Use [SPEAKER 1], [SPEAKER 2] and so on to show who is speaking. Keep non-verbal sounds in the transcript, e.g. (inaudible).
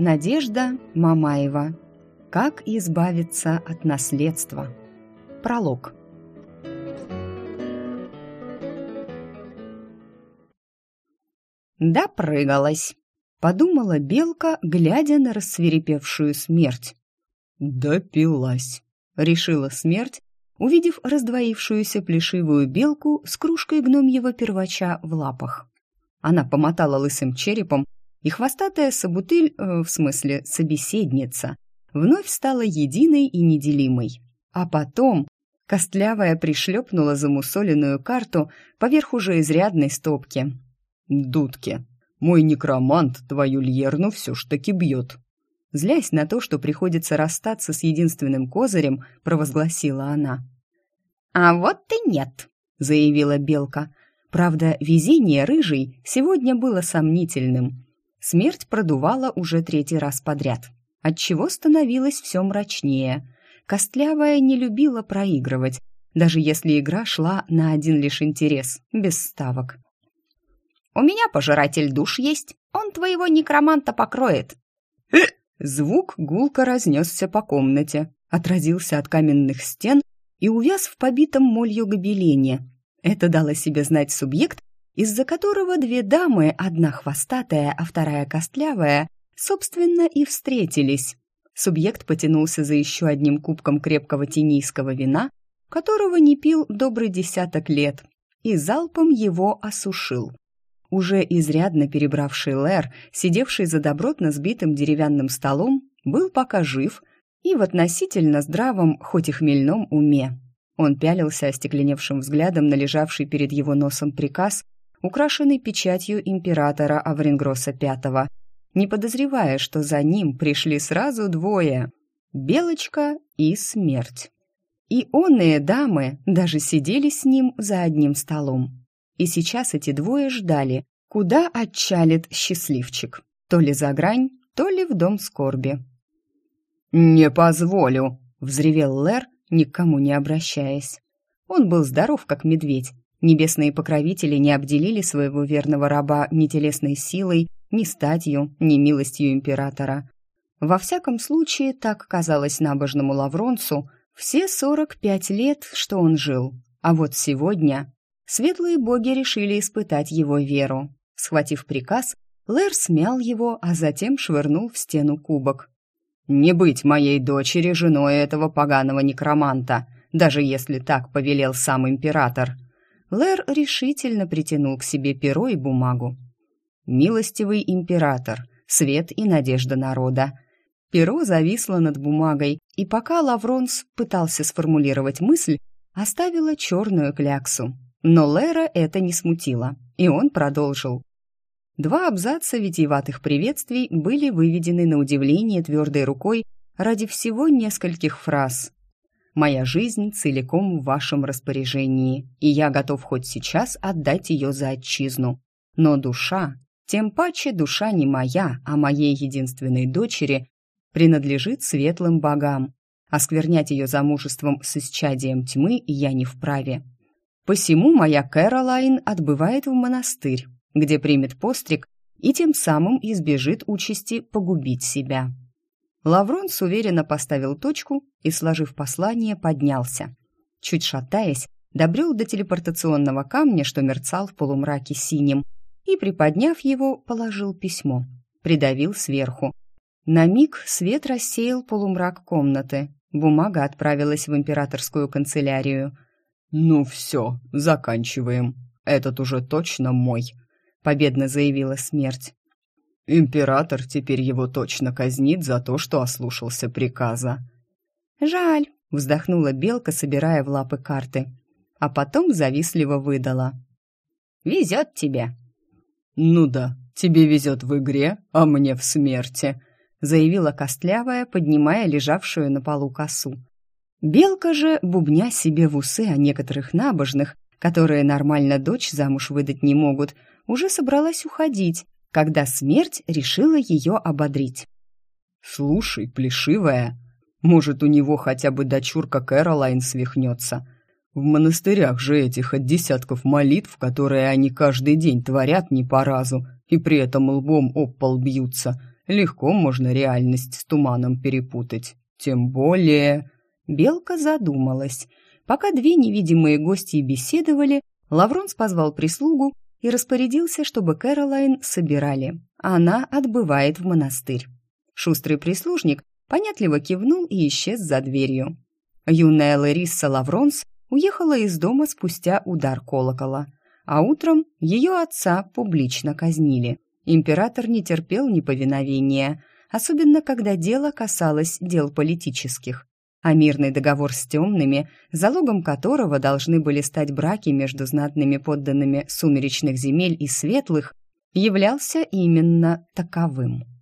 [SPEAKER 1] Надежда Мамаева. Как избавиться от наследства. Пролог. «Допрыгалась», — подумала Белка, глядя на рассверепевшую смерть.
[SPEAKER 2] «Допилась», — решила смерть, увидев раздвоившуюся плешивую белку с кружкой гномьего первача в лапах. Она помотала лысым черепом, и хвостатая собутыль, э, в смысле собеседница, вновь стала единой и неделимой. А потом костлявая пришлепнула замусоленную карту поверх уже изрядной стопки. «Дудки, мой некромант твою льерну все ж таки бьет». Злясь на то, что приходится расстаться с единственным козырем, провозгласила она.
[SPEAKER 1] «А вот и нет», — заявила Белка. Правда, везение рыжей сегодня было сомнительным. Смерть продувала уже третий раз подряд, отчего становилось все мрачнее. Костлявая не любила проигрывать, даже если игра шла на один лишь интерес, без ставок. «У меня пожиратель душ есть, он твоего некроманта покроет». (clears throat)
[SPEAKER 2] Звук гулко разнесся по комнате, отразился от каменных стен и увяз в побитом молью гобелене. Это дало себе знать субъект, из-за которого две дамы, одна хвостатая, а вторая костлявая, собственно, и встретились. Субъект потянулся за еще одним кубком крепкого тенийского вина, которого не пил добрый десяток лет, и залпом его осушил. Уже изрядно перебравший Лэр, сидевший за добротно сбитым деревянным столом, был пока жив и в относительно здравом, хоть и хмельном уме. Он пялился остекленевшим взглядом на лежавший перед его носом приказ, украшенный печатью императора Аврингроса V, не подозревая, что за ним пришли сразу двое — Белочка и Смерть. И онные дамы даже сидели с ним за одним столом. И сейчас эти двое ждали, куда отчалит счастливчик. То ли за грань, то ли в дом скорби.
[SPEAKER 3] «Не позволю!» — взревел Лэр, никому не обращаясь.
[SPEAKER 2] Он был здоров, как медведь. Небесные покровители не обделили своего верного раба ни телесной силой, ни статью, ни милостью императора. Во всяком случае, так казалось набожному Лавронцу все сорок пять лет, что он жил. А вот сегодня светлые боги решили испытать его веру. Схватив приказ, Лэр смял его, а затем швырнул в стену кубок.
[SPEAKER 3] Не быть моей дочери женой этого поганого некроманта, даже если так повелел сам император.
[SPEAKER 2] Лэр решительно притянул к себе перо и бумагу. Милостивый император, свет и надежда народа. Перо зависло над бумагой, и пока Лавронс пытался сформулировать мысль, оставила черную кляксу. Но Лэра это не смутило, и он продолжил. Два абзаца витиеватых приветствий были выведены на удивление твердой рукой ради всего нескольких фраз. «Моя жизнь целиком в вашем распоряжении, и я готов хоть сейчас отдать ее за отчизну. Но душа, тем паче душа не моя, а моей единственной дочери, принадлежит светлым богам. Осквернять ее замужеством с исчадием тьмы я не вправе. Посему моя Кэролайн отбывает в монастырь, где примет постриг и тем самым избежит участи погубить себя. Лавронс уверенно поставил точку и, сложив послание, поднялся. Чуть шатаясь, добрел до телепортационного камня, что мерцал в полумраке синим, и, приподняв его, положил письмо. Придавил сверху. На миг свет рассеял полумрак комнаты. Бумага отправилась в императорскую канцелярию.
[SPEAKER 3] «Ну все, заканчиваем. Этот уже точно мой», победно заявила смерть. Император теперь его точно казнит за то, что ослушался приказа.
[SPEAKER 2] Жаль, вздохнула белка, собирая в лапы карты, а потом завистливо выдала. Везет тебе.
[SPEAKER 3] Ну да, тебе везет в игре, а мне в смерти, заявила костлявая, поднимая лежавшую на полу косу.
[SPEAKER 2] Белка же, бубня себе в усы о некоторых набожных, которые нормально дочь замуж выдать не могут, уже собралась уходить, когда смерть решила ее ободрить.
[SPEAKER 3] «Слушай, плешивая, может, у него хотя бы дочурка Кэролайн свихнется. В монастырях же этих от десятков молитв, которые они каждый день творят не по разу, и при этом лбом об пол бьются, Легко можно реальность с туманом перепутать. Тем более...»
[SPEAKER 2] Белка задумалась. Пока две невидимые гости беседовали, Лавронс позвал прислугу и распорядился, чтобы Кэролайн собирали. Она отбывает в монастырь. Шустрый прислужник понятливо кивнул и исчез за дверью. Юная Ларисса Лавронс уехала из дома спустя удар колокола, а утром ее отца публично казнили. Император не терпел неповиновения, особенно когда дело касалось дел политических а мирный договор с темными, залогом которого должны были стать браки между знатными подданными сумеречных земель и светлых, являлся именно таковым.